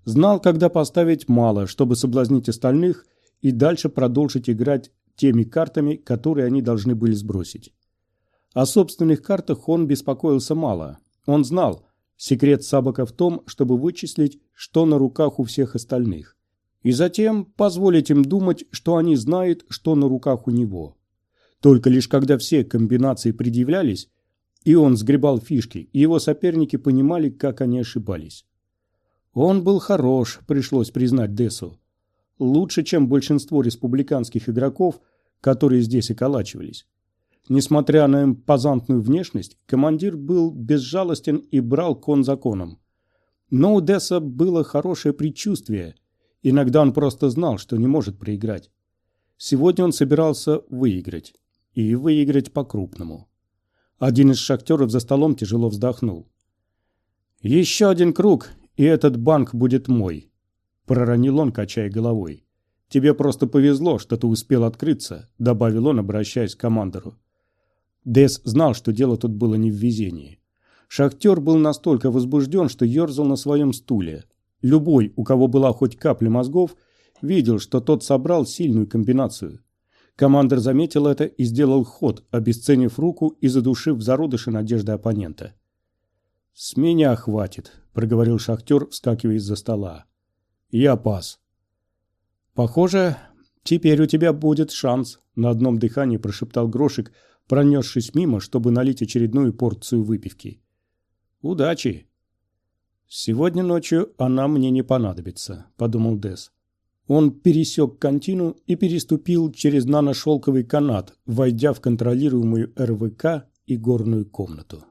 Знал, когда поставить мало, чтобы соблазнить остальных и дальше продолжить играть теми картами, которые они должны были сбросить. О собственных картах он беспокоился мало. Он знал, секрет Сабака в том, чтобы вычислить, что на руках у всех остальных. И затем позволить им думать, что они знают, что на руках у него. Только лишь когда все комбинации предъявлялись, и он сгребал фишки, его соперники понимали, как они ошибались. Он был хорош, пришлось признать Десу. Лучше, чем большинство республиканских игроков, которые здесь околачивались. Несмотря на импозантную внешность, командир был безжалостен и брал кон законом. Но у Десса было хорошее предчувствие. Иногда он просто знал, что не может проиграть. Сегодня он собирался выиграть. И выиграть по-крупному. Один из шахтеров за столом тяжело вздохнул. «Еще один круг, и этот банк будет мой», – проронил он, качая головой. «Тебе просто повезло, что ты успел открыться», – добавил он, обращаясь к командору. Дес знал, что дело тут было не в везении. Шахтер был настолько возбужден, что ерзал на своем стуле. Любой, у кого была хоть капля мозгов, видел, что тот собрал сильную комбинацию. Командор заметил это и сделал ход, обесценив руку и задушив зародыши надежды оппонента. «С меня хватит», – проговорил шахтер, вскакивая из-за стола. «Я пас». «Похоже, теперь у тебя будет шанс», – на одном дыхании прошептал Грошик – пронесшись мимо, чтобы налить очередную порцию выпивки. «Удачи!» «Сегодня ночью она мне не понадобится», – подумал Дес. Он пересек контину и переступил через наношелковый канат, войдя в контролируемую РВК и горную комнату.